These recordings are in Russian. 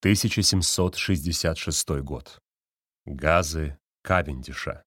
1766 год. Газы Кавендиша.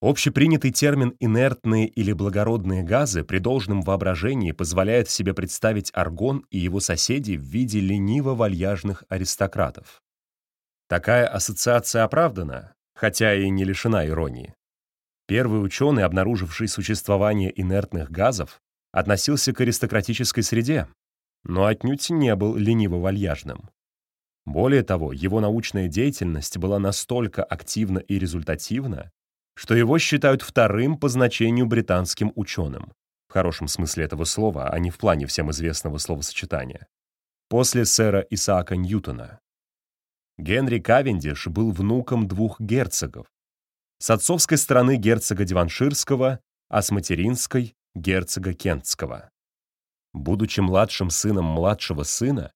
Общепринятый термин «инертные» или «благородные газы» при должном воображении позволяет себе представить аргон и его соседей в виде лениво-вальяжных аристократов. Такая ассоциация оправдана, хотя и не лишена иронии. Первый ученый, обнаруживший существование инертных газов, относился к аристократической среде, но отнюдь не был лениво-вальяжным. Более того, его научная деятельность была настолько активна и результативна, что его считают вторым по значению британским ученым, в хорошем смысле этого слова, а не в плане всем известного словосочетания, после сэра Исаака Ньютона. Генри Кавендиш был внуком двух герцогов. С отцовской стороны герцога Диванширского, а с материнской — герцога Кентского. Будучи младшим сыном младшего сына,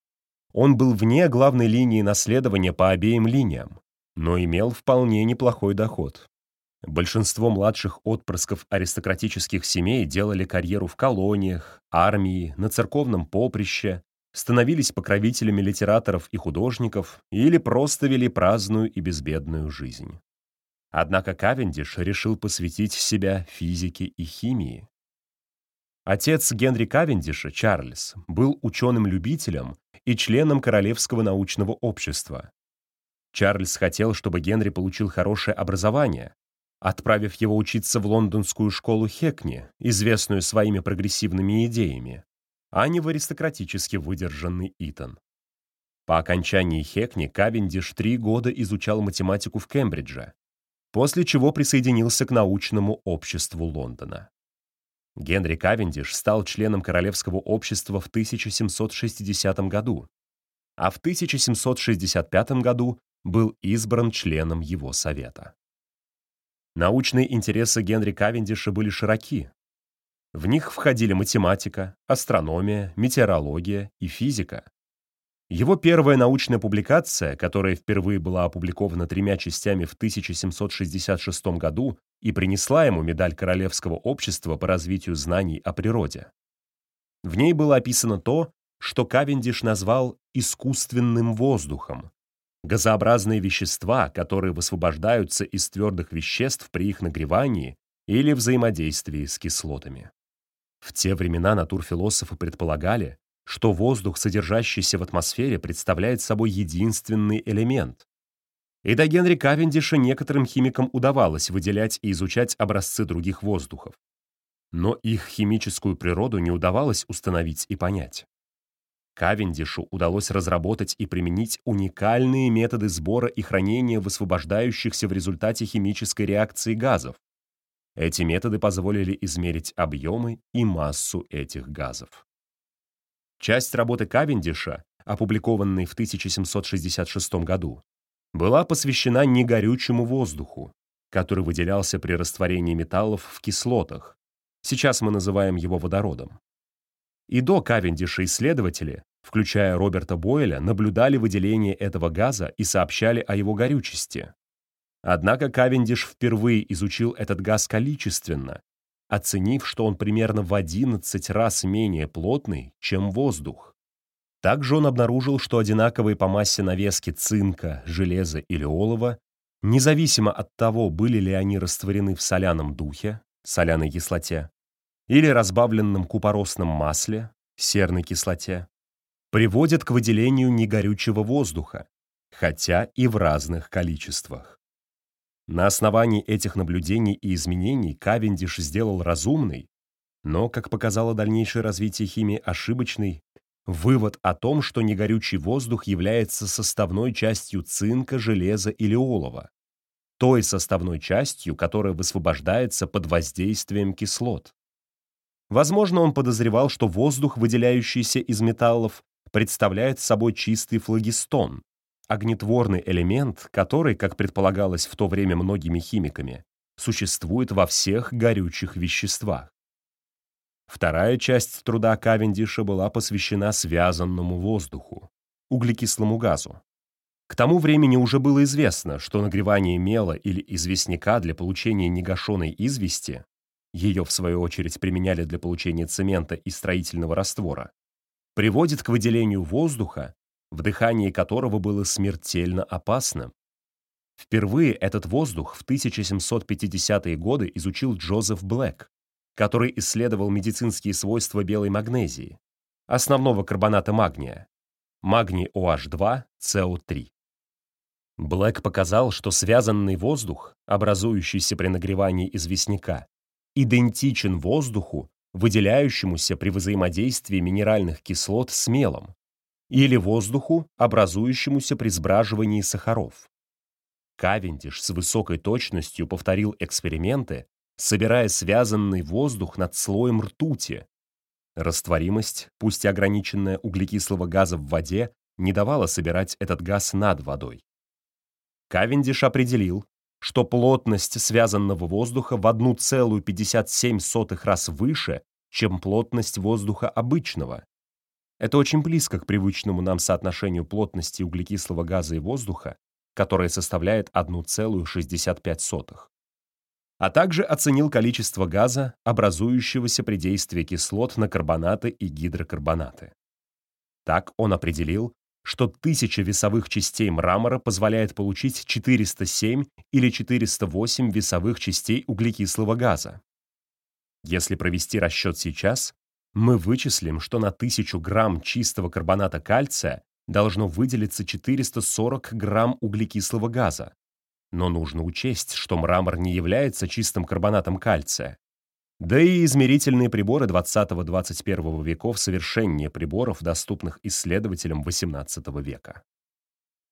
он был вне главной линии наследования по обеим линиям, но имел вполне неплохой доход. Большинство младших отпрысков аристократических семей делали карьеру в колониях, армии, на церковном поприще, становились покровителями литераторов и художников или просто вели праздную и безбедную жизнь. Однако Кавендиш решил посвятить себя физике и химии. Отец Генри Кавендиша, Чарльз, был ученым-любителем и членом Королевского научного общества. Чарльз хотел, чтобы Генри получил хорошее образование, отправив его учиться в лондонскую школу Хекни, известную своими прогрессивными идеями, а не в аристократически выдержанный Итон. По окончании Хекни Кавендиш три года изучал математику в Кембридже, после чего присоединился к научному обществу Лондона. Генри Кавендиш стал членом Королевского общества в 1760 году, а в 1765 году был избран членом его совета. Научные интересы Генри Кавендиша были широки. В них входили математика, астрономия, метеорология и физика. Его первая научная публикация, которая впервые была опубликована тремя частями в 1766 году и принесла ему медаль Королевского общества по развитию знаний о природе. В ней было описано то, что Кавендиш назвал «искусственным воздухом», газообразные вещества, которые высвобождаются из твердых веществ при их нагревании или взаимодействии с кислотами. В те времена натурфилософы предполагали, что воздух, содержащийся в атмосфере, представляет собой единственный элемент. И до Генри Кавендиша некоторым химикам удавалось выделять и изучать образцы других воздухов. Но их химическую природу не удавалось установить и понять. Кавендишу удалось разработать и применить уникальные методы сбора и хранения высвобождающихся в результате химической реакции газов. Эти методы позволили измерить объемы и массу этих газов. Часть работы Кавендиша, опубликованной в 1766 году, была посвящена негорючему воздуху, который выделялся при растворении металлов в кислотах. Сейчас мы называем его водородом. И до Кавендиша исследователи, включая Роберта Бойля, наблюдали выделение этого газа и сообщали о его горючести. Однако Кавендиш впервые изучил этот газ количественно, оценив, что он примерно в 11 раз менее плотный, чем воздух. Также он обнаружил, что одинаковые по массе навески цинка, железа или олова, независимо от того, были ли они растворены в соляном духе, соляной кислоте, или разбавленном купоросном масле, серной кислоте, приводят к выделению негорючего воздуха, хотя и в разных количествах. На основании этих наблюдений и изменений Кавендиш сделал разумный, но, как показало дальнейшее развитие химии, ошибочный вывод о том, что негорючий воздух является составной частью цинка, железа или олова, той составной частью, которая высвобождается под воздействием кислот. Возможно, он подозревал, что воздух, выделяющийся из металлов, представляет собой чистый флогистон, огнетворный элемент, который, как предполагалось в то время многими химиками, существует во всех горючих веществах. Вторая часть труда Кавендиша была посвящена связанному воздуху, углекислому газу. К тому времени уже было известно, что нагревание мела или известняка для получения негашенной извести ее, в свою очередь, применяли для получения цемента и строительного раствора, приводит к выделению воздуха, вдыхание которого было смертельно опасным. Впервые этот воздух в 1750-е годы изучил Джозеф Блэк, который исследовал медицинские свойства белой магнезии, основного карбоната магния, магний OH2, CO3. Блэк показал, что связанный воздух, образующийся при нагревании известняка, идентичен воздуху, выделяющемуся при взаимодействии минеральных кислот с мелом, или воздуху, образующемуся при сбраживании сахаров. Кавендиш с высокой точностью повторил эксперименты, собирая связанный воздух над слоем ртути. Растворимость, пусть и ограниченная углекислого газа в воде, не давала собирать этот газ над водой. Кавендиш определил, что плотность связанного воздуха в 1,57 раз выше, чем плотность воздуха обычного. Это очень близко к привычному нам соотношению плотности углекислого газа и воздуха, которое составляет 1,65. А также оценил количество газа, образующегося при действии кислот на карбонаты и гидрокарбонаты. Так он определил, что тысяча весовых частей мрамора позволяет получить 407 или 408 весовых частей углекислого газа. Если провести расчет сейчас, мы вычислим, что на 1000 грамм чистого карбоната кальция должно выделиться 440 грамм углекислого газа. Но нужно учесть, что мрамор не является чистым карбонатом кальция. Да и измерительные приборы 20-21 веков совершеннее приборов, доступных исследователям XVIII века.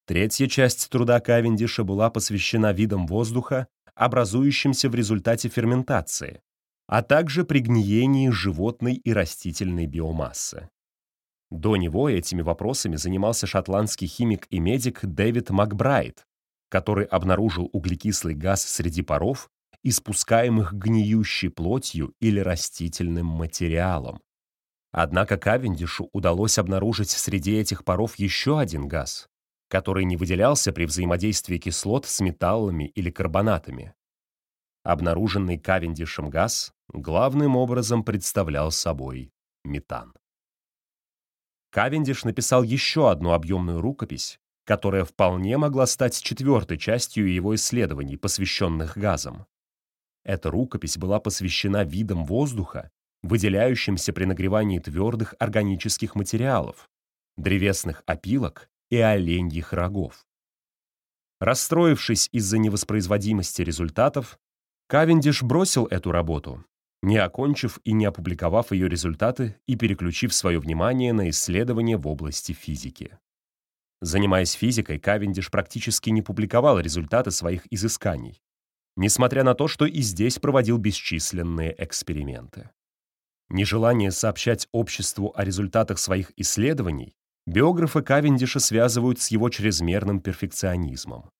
Третья часть труда Кавендиша была посвящена видам воздуха, образующимся в результате ферментации, а также при гниении животной и растительной биомассы. До него этими вопросами занимался шотландский химик и медик Дэвид Макбрайт, который обнаружил углекислый газ среди паров испускаемых гниющей плотью или растительным материалом. Однако Кавендишу удалось обнаружить среди этих паров еще один газ, который не выделялся при взаимодействии кислот с металлами или карбонатами. Обнаруженный Кавендишем газ главным образом представлял собой метан. Кавендиш написал еще одну объемную рукопись, которая вполне могла стать четвертой частью его исследований, посвященных газам. Эта рукопись была посвящена видам воздуха, выделяющимся при нагревании твердых органических материалов, древесных опилок и оленьих рогов. Расстроившись из-за невоспроизводимости результатов, Кавендиш бросил эту работу, не окончив и не опубликовав ее результаты и переключив свое внимание на исследования в области физики. Занимаясь физикой, Кавендиш практически не публиковал результаты своих изысканий, несмотря на то, что и здесь проводил бесчисленные эксперименты. Нежелание сообщать обществу о результатах своих исследований биографы Кавендиша связывают с его чрезмерным перфекционизмом.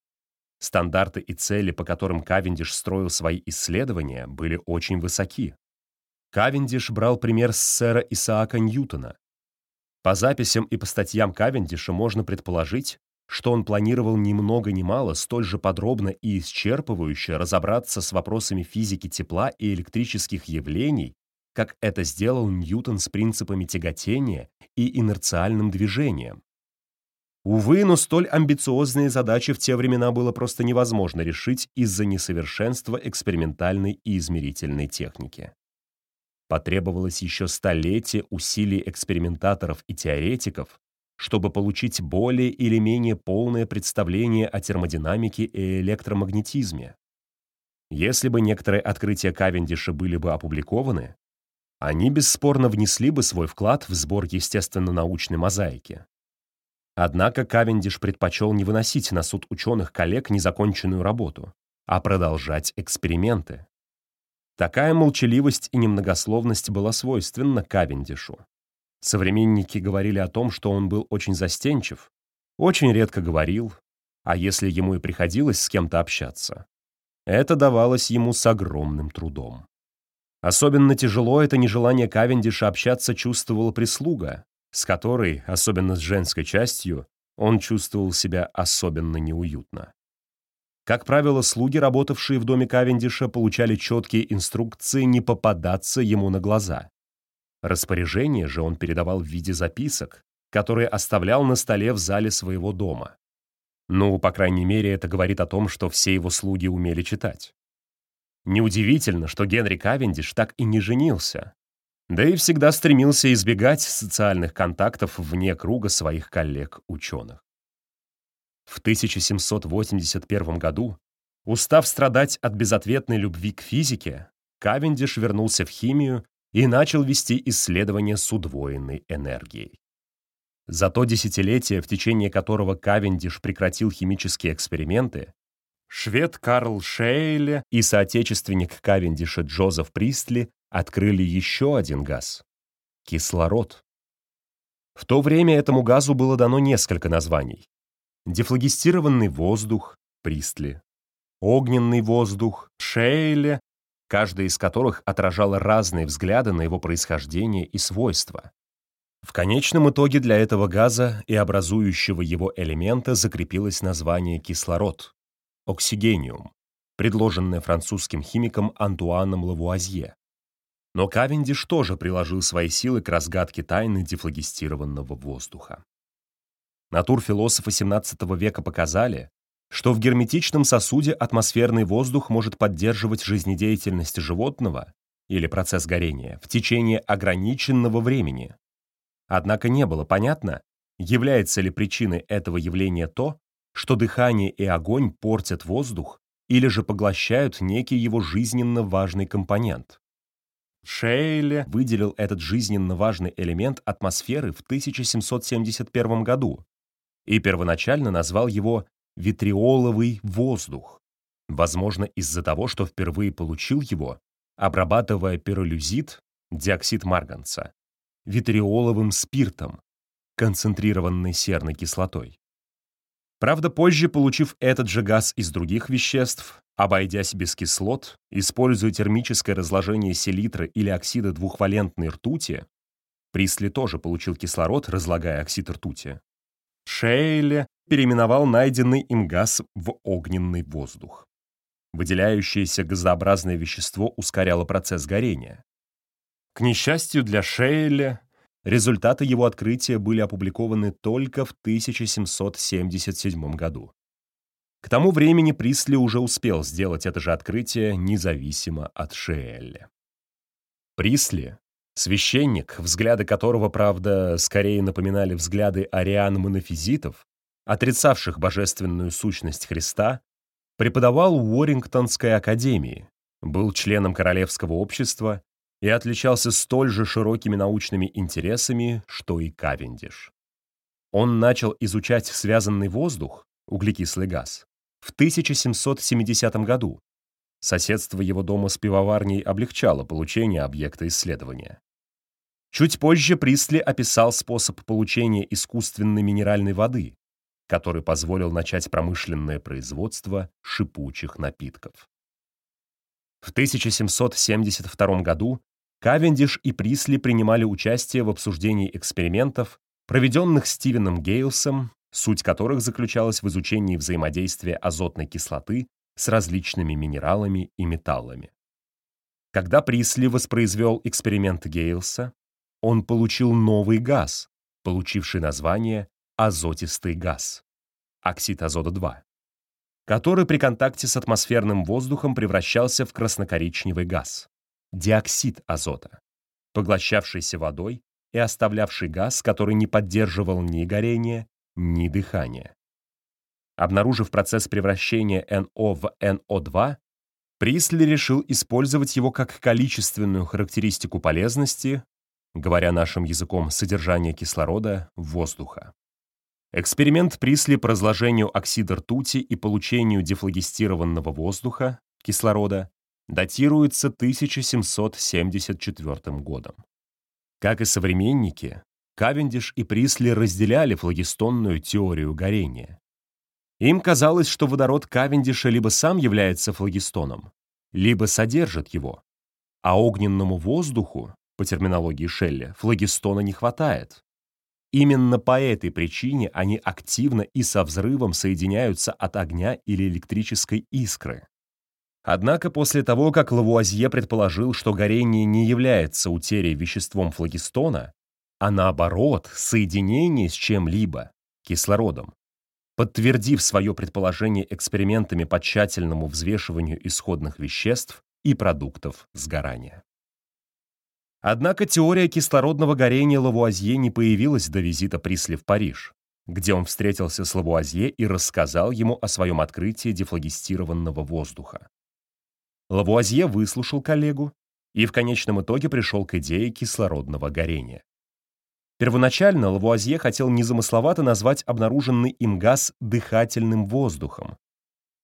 Стандарты и цели, по которым Кавендиш строил свои исследования, были очень высоки. Кавендиш брал пример с сэра Исаака Ньютона. По записям и по статьям Кавендиша можно предположить, что он планировал ни много ни мало столь же подробно и исчерпывающе разобраться с вопросами физики тепла и электрических явлений, как это сделал Ньютон с принципами тяготения и инерциальным движением. Увы, но столь амбициозные задачи в те времена было просто невозможно решить из-за несовершенства экспериментальной и измерительной техники. Потребовалось еще столетие усилий экспериментаторов и теоретиков, чтобы получить более или менее полное представление о термодинамике и электромагнетизме. Если бы некоторые открытия Кавендиша были бы опубликованы, они бесспорно внесли бы свой вклад в сбор естественно-научной мозаики. Однако Кавендиш предпочел не выносить на суд ученых-коллег незаконченную работу, а продолжать эксперименты. Такая молчаливость и немногословность была свойственна Кавендишу. Современники говорили о том, что он был очень застенчив, очень редко говорил, а если ему и приходилось с кем-то общаться, это давалось ему с огромным трудом. Особенно тяжело это нежелание Кавендиша общаться чувствовала прислуга, с которой, особенно с женской частью, он чувствовал себя особенно неуютно. Как правило, слуги, работавшие в доме Кавендиша, получали четкие инструкции не попадаться ему на глаза. Распоряжение же он передавал в виде записок, которые оставлял на столе в зале своего дома. Ну, по крайней мере, это говорит о том, что все его слуги умели читать. Неудивительно, что Генри Кавендиш так и не женился, да и всегда стремился избегать социальных контактов вне круга своих коллег-ученых. В 1781 году, устав страдать от безответной любви к физике, Кавендиш вернулся в химию и начал вести исследования с удвоенной энергией. За то десятилетие, в течение которого Кавендиш прекратил химические эксперименты, швед Карл Шейле и соотечественник Кавендиша Джозеф Пристли открыли еще один газ — кислород. В то время этому газу было дано несколько названий. Дефлагистированный воздух — Пристли, огненный воздух — Шейле, каждая из которых отражала разные взгляды на его происхождение и свойства. В конечном итоге для этого газа и образующего его элемента закрепилось название кислород — оксигениум, предложенное французским химиком Антуаном Лавуазье. Но Кавендиш тоже приложил свои силы к разгадке тайны дефлагистированного воздуха. Натурфилософы XVII века показали, что в герметичном сосуде атмосферный воздух может поддерживать жизнедеятельность животного или процесс горения в течение ограниченного времени. Однако не было понятно, является ли причиной этого явления то, что дыхание и огонь портят воздух или же поглощают некий его жизненно важный компонент. Шейле выделил этот жизненно важный элемент атмосферы в 1771 году и первоначально назвал его витриоловый воздух. Возможно, из-за того, что впервые получил его, обрабатывая пиролюзит, диоксид марганца, витриоловым спиртом, концентрированной серной кислотой. Правда, позже, получив этот же газ из других веществ, обойдясь без кислот, используя термическое разложение селитры или оксида двухвалентной ртути, Присли тоже получил кислород, разлагая оксид ртути. Шейле переименовал найденный им газ в огненный воздух. Выделяющееся газообразное вещество ускоряло процесс горения. К несчастью для Шейля, результаты его открытия были опубликованы только в 1777 году. К тому времени Присли уже успел сделать это же открытие независимо от Шейля. Присли, священник, взгляды которого, правда, скорее напоминали взгляды ариан-монофизитов, отрицавших божественную сущность Христа, преподавал в Уоррингтонской академии, был членом Королевского общества и отличался столь же широкими научными интересами, что и Кавендиш. Он начал изучать связанный воздух, углекислый газ, в 1770 году. Соседство его дома с пивоварней облегчало получение объекта исследования. Чуть позже Присли описал способ получения искусственной минеральной воды, который позволил начать промышленное производство шипучих напитков. В 1772 году Кавендиш и Присли принимали участие в обсуждении экспериментов, проведенных Стивеном Гейлсом, суть которых заключалась в изучении взаимодействия азотной кислоты с различными минералами и металлами. Когда Присли воспроизвел эксперимент Гейлса, он получил новый газ, получивший название азотистый газ, оксид азота-2, который при контакте с атмосферным воздухом превращался в краснокоричневый газ диоксид азота, поглощавшийся водой и оставлявший газ, который не поддерживал ни горения, ни дыхания. Обнаружив процесс превращения NO в NO2, Присли решил использовать его как количественную характеристику полезности, говоря нашим языком, содержания кислорода воздуха. Эксперимент Присли по разложению оксида ртути и получению дефлагистированного воздуха, кислорода, датируется 1774 годом. Как и современники, Кавендиш и Присли разделяли флагистонную теорию горения. Им казалось, что водород Кавендиша либо сам является флагистоном, либо содержит его, а огненному воздуху, по терминологии Шелли, флагистона не хватает. Именно по этой причине они активно и со взрывом соединяются от огня или электрической искры. Однако после того, как Лавуазье предположил, что горение не является утерей веществом флагистона, а наоборот соединение с чем-либо, кислородом, подтвердив свое предположение экспериментами по тщательному взвешиванию исходных веществ и продуктов сгорания. Однако теория кислородного горения Лавуазье не появилась до визита Присли в Париж, где он встретился с Лавуазье и рассказал ему о своем открытии дефлагистированного воздуха. Лавуазье выслушал коллегу и в конечном итоге пришел к идее кислородного горения. Первоначально Лавуазье хотел незамысловато назвать обнаруженный им газ дыхательным воздухом.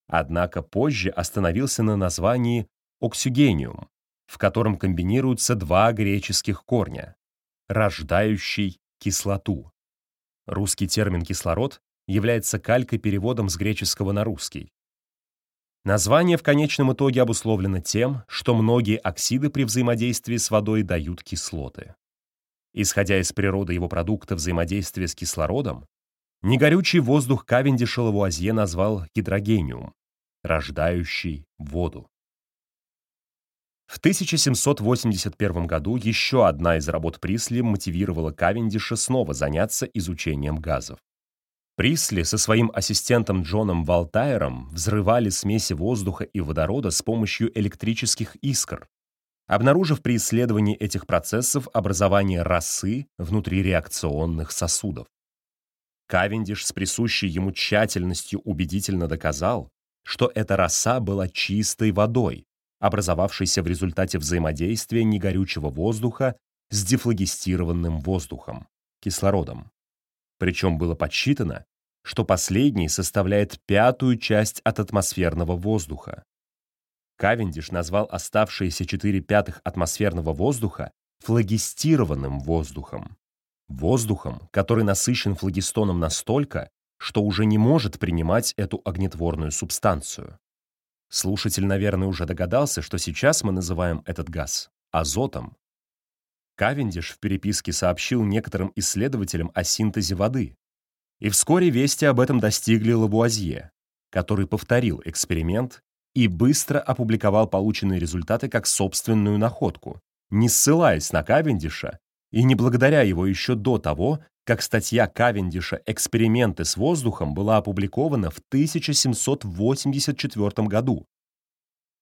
Однако позже остановился на названии оксюгениум, в котором комбинируются два греческих корня, рождающий кислоту. Русский термин «кислород» является калькой-переводом с греческого на русский. Название в конечном итоге обусловлено тем, что многие оксиды при взаимодействии с водой дают кислоты. Исходя из природы его продукта взаимодействия с кислородом, негорючий воздух Кавендиша Лавуазье назвал гидрогениум, рождающий воду. В 1781 году еще одна из работ Присли мотивировала Кавендиша снова заняться изучением газов. Присли со своим ассистентом Джоном Валтайером взрывали смеси воздуха и водорода с помощью электрических искр, обнаружив при исследовании этих процессов образование росы внутри реакционных сосудов. Кавендиш с присущей ему тщательностью убедительно доказал, что эта роса была чистой водой, образовавшейся в результате взаимодействия негорючего воздуха с дефлагистированным воздухом, кислородом. Причем было подсчитано, что последний составляет пятую часть от атмосферного воздуха. Кавендиш назвал оставшиеся 4 пятых атмосферного воздуха флагистированным воздухом. Воздухом, который насыщен флагистоном настолько, что уже не может принимать эту огнетворную субстанцию. Слушатель, наверное, уже догадался, что сейчас мы называем этот газ азотом. Кавендиш в переписке сообщил некоторым исследователям о синтезе воды. И вскоре вести об этом достигли Лавуазье, который повторил эксперимент и быстро опубликовал полученные результаты как собственную находку, не ссылаясь на Кавендиша и не благодаря его еще до того, как статья Кавендиша «Эксперименты с воздухом» была опубликована в 1784 году.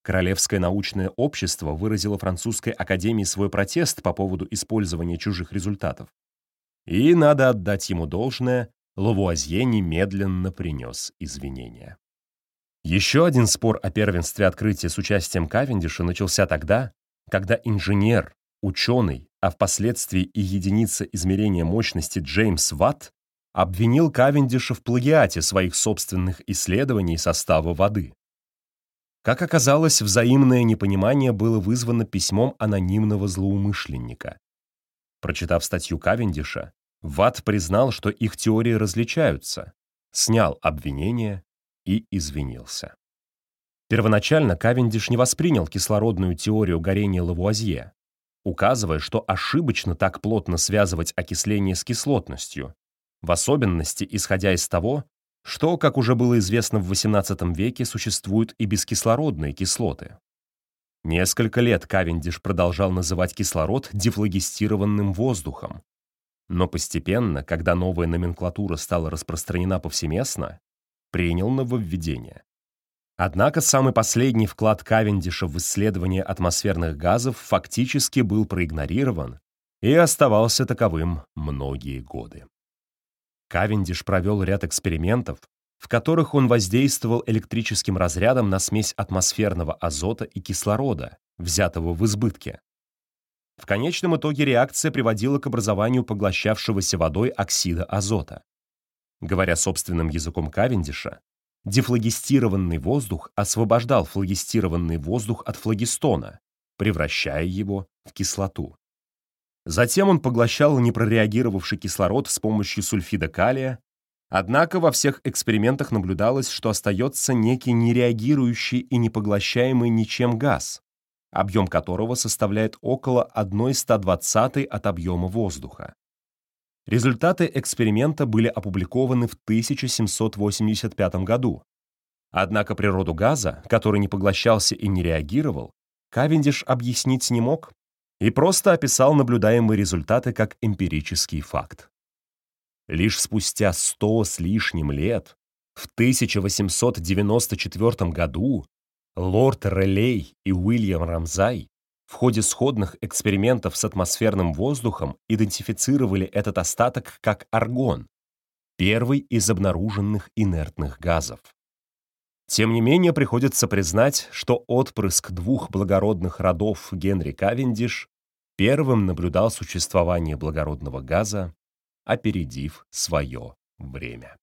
Королевское научное общество выразило французской академии свой протест по поводу использования чужих результатов. И, надо отдать ему должное, Лавуазье немедленно принес извинения. Еще один спор о первенстве открытия с участием Кавендиша начался тогда, когда инженер, ученый, а впоследствии и единица измерения мощности Джеймс Ватт обвинил Кавендиша в плагиате своих собственных исследований состава воды. Как оказалось, взаимное непонимание было вызвано письмом анонимного злоумышленника. Прочитав статью Кавендиша, Ватт признал, что их теории различаются, снял обвинение и извинился. Первоначально Кавендиш не воспринял кислородную теорию горения Лавуазье, указывая, что ошибочно так плотно связывать окисление с кислотностью, в особенности исходя из того, что, как уже было известно в XVIII веке, существуют и бескислородные кислоты. Несколько лет Кавендиш продолжал называть кислород дефлагистированным воздухом. Но постепенно, когда новая номенклатура стала распространена повсеместно, принял нововведение. Однако самый последний вклад Кавендиша в исследование атмосферных газов фактически был проигнорирован и оставался таковым многие годы. Кавендиш провел ряд экспериментов, в которых он воздействовал электрическим разрядом на смесь атмосферного азота и кислорода, взятого в избытке. В конечном итоге реакция приводила к образованию поглощавшегося водой оксида азота. Говоря собственным языком Кавендиша, Дефлагистированный воздух освобождал флагистированный воздух от флагистона, превращая его в кислоту. Затем он поглощал непрореагировавший кислород с помощью сульфида калия, однако во всех экспериментах наблюдалось, что остается некий нереагирующий и не поглощаемый ничем газ, объем которого составляет около 1,120 от объема воздуха. Результаты эксперимента были опубликованы в 1785 году. Однако природу газа, который не поглощался и не реагировал, Кавендиш объяснить не мог, и просто описал наблюдаемые результаты как эмпирический факт. Лишь спустя сто с лишним лет, в 1894 году, лорд Релей и Уильям Рамзай в ходе сходных экспериментов с атмосферным воздухом идентифицировали этот остаток как аргон, первый из обнаруженных инертных газов. Тем не менее, приходится признать, что отпрыск двух благородных родов Генри Кавендиш первым наблюдал существование благородного газа, опередив свое время.